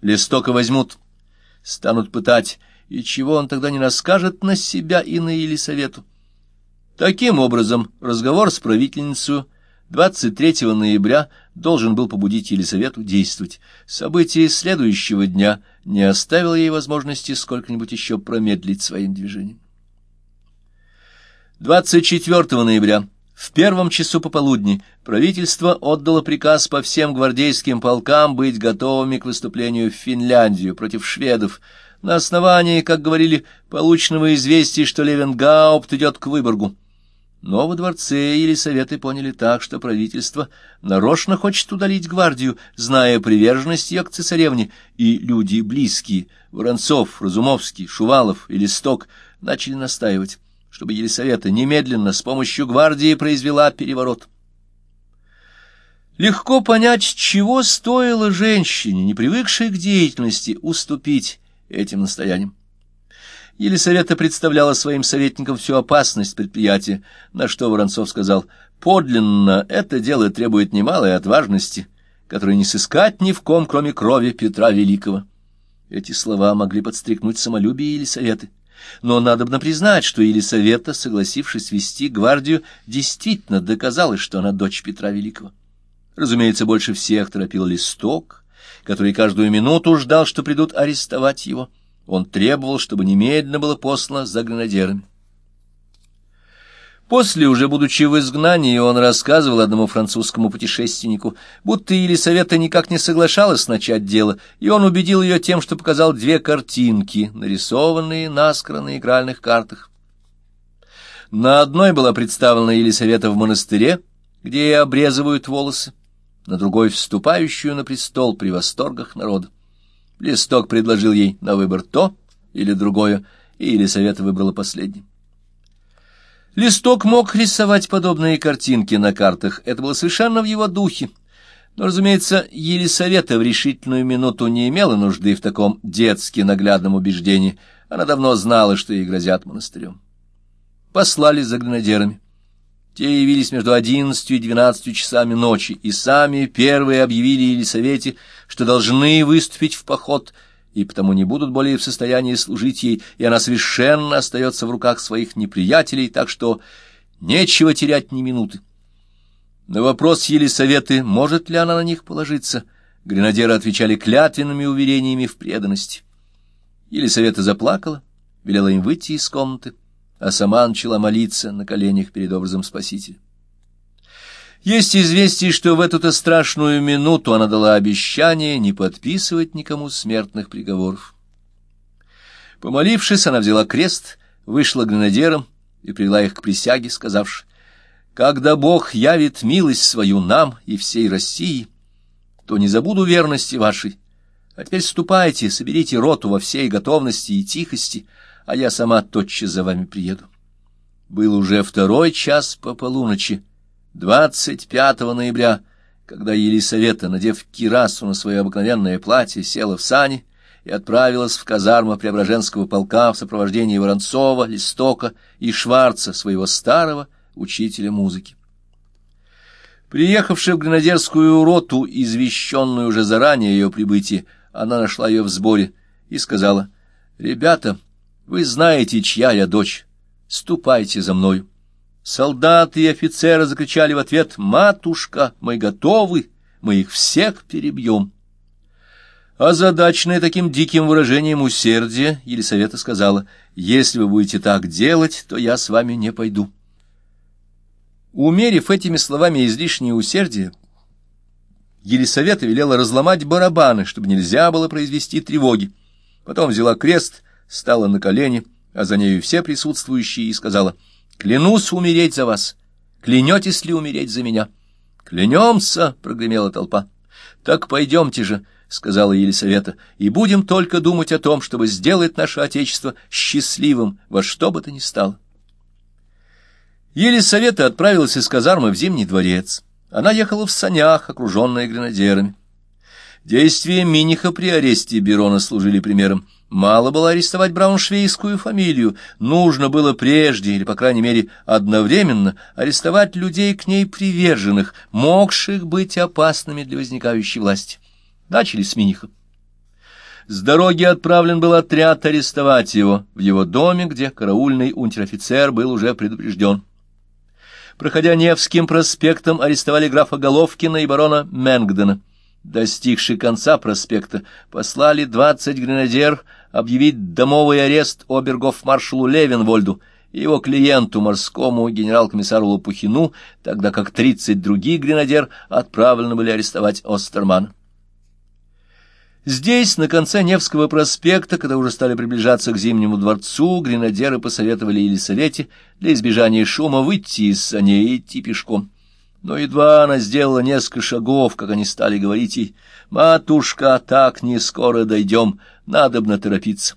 Листока возьмут, станут пытать, и чего он тогда не расскажет на себя и на Елисавету. Таким образом, разговор с правительницей 23 ноября должен был побудить Елисавету действовать. Событие следующего дня не оставило ей возможности сколько-нибудь еще промедлить своим движением. 24 ноября в первом часу пополудни правительство отдало приказ по всем гвардейским полкам быть готовыми к выступлению в Финляндию против шведов, на основании, как говорили, полученного известия, что Левенгаупт идет к Выборгу. Но во дворце Елисаветы поняли так, что правительство нарочно хочет удалить гвардию, зная приверженность ее к цесаревне, и люди близкие, Воронцов, Разумовский, Шувалов и Листок, начали настаивать чтобы Елисавета немедленно с помощью гвардии произвела переворот. Легко понять, чего стоило женщине, не привыкшей к деятельности, уступить этим настояниям. Елисавета представляла своим советникам всю опасность предприятия, на что Воронцов сказал, «Подлинно это дело требует немалой отважности, которой не сыскать ни в ком, кроме крови Петра Великого». Эти слова могли подстрекнуть самолюбие Елисаветы. Но надобно признать, что Елисавета, согласившись вести гвардию, действительно доказала, что она дочь Петра Великого. Разумеется, больше всех торопил Листок, который каждую минуту ждал, что придут арестовать его. Он требовал, чтобы немедленно было послано за гренадерами. После, уже будучи в изгнании, он рассказывал одному французскому путешественнику, будто Елисавета никак не соглашалась начать дело, и он убедил ее тем, что показал две картинки, нарисованные наскоро на игральных картах. На одной была представлена Елисавета в монастыре, где ей обрезывают волосы, на другой — вступающую на престол при восторгах народа. Листок предложил ей на выбор то или другое, и Елисавета выбрала последнее. Листок мог рисовать подобные картинки на картах, это было совершенно в его духе. Но, разумеется, Елисавета в решительную минуту не имела нужды в таком детски наглядном убеждении. Она давно знала, что ей грозят монастырем. Послали за гренадерами. Те явились между одиннадцатью и двенадцатью часами ночи, и сами первые объявили Елисавете, что должны выступить в поход — и потому не будут более в состоянии служить ей, и она совершенно остается в руках своих неприятелей, так что нечего терять ни минуты. На вопрос Елисаветы, может ли она на них положиться, гренадеры отвечали клятвенными уверениями в преданности. Елисавета заплакала, велела им выйти из комнаты, а сама начала молиться на коленях перед образом Спасителя. Есть известие, что в эту-то страшную минуту она дала обещание не подписывать никому смертных приговоров. Помолившись, она взяла крест, вышла гренадером и привела их к присяге, сказавши, «Когда Бог явит милость свою нам и всей России, то не забуду верности вашей. А теперь ступайте, соберите роту во всей готовности и тихости, а я сама тотчас за вами приеду». Был уже второй час по полуночи, 25 ноября, когда Елисавета, надев кирасу на свое обыкновенное платье, села в сани и отправилась в казарму Преображенского полка в сопровождении Воронцова, Листока и Шварца, своего старого учителя музыки. Приехавшая в гренадерскую роту, извещенную уже заранее ее прибытии, она нашла ее в сборе и сказала, «Ребята, вы знаете, чья я дочь, ступайте за мною». Солдаты и офицеры закричали в ответ «Матушка, мы готовы, мы их всех перебьем». Озадаченная таким диким выражением усердия, Елисавета сказала, «Если вы будете так делать, то я с вами не пойду». Умерив этими словами излишнее усердие, Елисавета велела разломать барабаны, чтобы нельзя было произвести тревоги. Потом взяла крест, стала на колени, а за нею все присутствующие, и сказала — Клянусь умереть за вас. Клянетесь ли умереть за меня? Клянемся, — прогремела толпа. Так пойдемте же, — сказала Елисавета, — и будем только думать о том, чтобы сделать наше Отечество счастливым во что бы то ни стало. Елисавета отправилась из казармы в Зимний дворец. Она ехала в санях, окруженная гренадерами. Действия Миниха при аресте Берона служили примером. Мало было арестовать брауншвейскую фамилию, нужно было прежде, или, по крайней мере, одновременно, арестовать людей к ней приверженных, могших быть опасными для возникающей власти. Начали с Миниха. С дороги отправлен был отряд арестовать его в его доме, где караульный унтер-офицер был уже предупрежден. Проходя Невским проспектом, арестовали графа Головкина и барона Менгдена. Достигши конца проспекта, послали двадцать гренадер объявить домовый арест обергов-маршалу Левенвольду и его клиенту, морскому генерал-комиссару Лопухину, тогда как тридцать других гренадер отправлены были арестовать Остермана. Здесь, на конце Невского проспекта, когда уже стали приближаться к Зимнему дворцу, гренадеры посоветовали Елисавете для избежания шума выйти из саней и идти пешком. Но едва она сделала несколько шагов, как они стали говорить ей, «Матушка, так не скоро дойдем, надобно торопиться».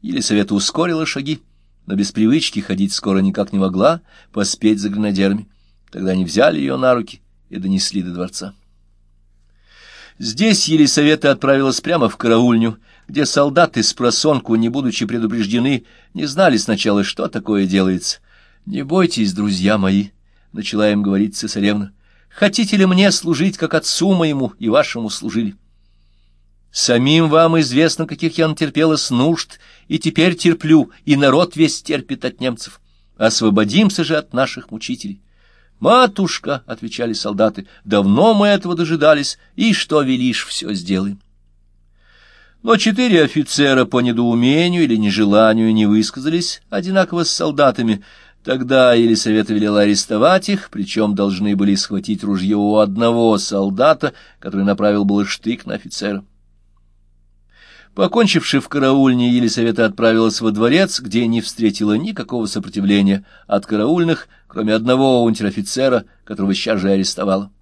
Елисавета ускорила шаги, но без привычки ходить скоро никак не могла поспеть за гренадерами. Тогда они взяли ее на руки и донесли до дворца. Здесь Елисавета отправилась прямо в караульню, где солдаты с просонку, не будучи предупреждены, не знали сначала, что такое делается. «Не бойтесь, друзья мои», — начала им говорить цесаревна, — «хотите ли мне служить, как отцу моему и вашему служили?» Самим вам известно, каких я натерпелась нужд, и теперь терплю, и народ весь терпит от немцев. Освободимся же от наших мучителей. «Матушка», — отвечали солдаты, — «давно мы этого дожидались, и что велишь, все сделаем». Но четыре офицера по недоумению или нежеланию не высказались одинаково с солдатами. Тогда Елисавета велела арестовать их, причем должны были схватить ружье у одного солдата, который направил был штык на офицера. Покончивши в караульне, Елисавета отправилась во дворец, где не встретила никакого сопротивления от караульных, кроме одного унтер-офицера, которого сейчас же арестовала.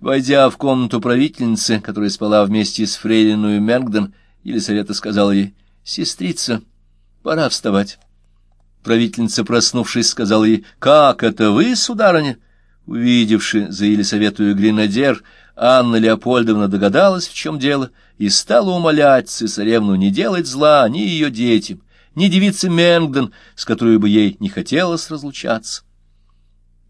Войдя в комнату правительницы, которая спала вместе с фрейлиной Мергден, Елисавета сказала ей, «Сестрица, пора вставать». Правительница, проснувшись, сказала ей, «Как это вы, сударыня?» Увидевши за Елисаветую гренадер, Анна Леопольдовна догадалась, в чем дело, и стала умолять цесаревну не делать зла ни ее детям, ни девице Менгден, с которой бы ей не хотелось разлучаться.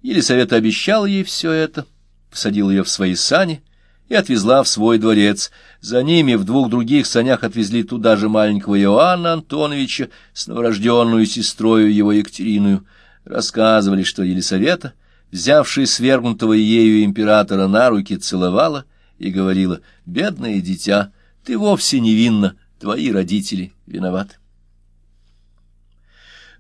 Елисавета обещала ей все это, посадила ее в свои сани и отвезла в свой дворец. За ними в двух других санях отвезли туда же маленького Иоанна Антоновича с новорожденную сестрою его Екатериную. Рассказывали, что Елисавета — взявший свергнутого ею императора на руки, целовала и говорила, «Бедное дитя, ты вовсе невинна, твои родители виноваты».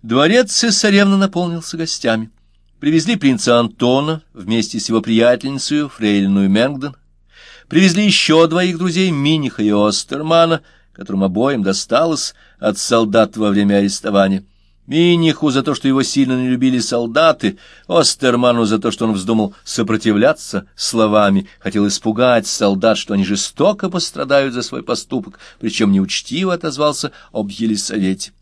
Дворец цесаревна наполнился гостями. Привезли принца Антона вместе с его приятельницей Фрейлину Менгден. Привезли еще двоих друзей, Миниха и Остермана, которым обоим досталось от солдат во время арестования. Миниху за то, что его сильно не любили солдаты, Остерману за то, что он вздумал сопротивляться словами, хотел испугать солдат, что они жестоко пострадают за свой поступок, причем неучтиво отозвался об Елисавете.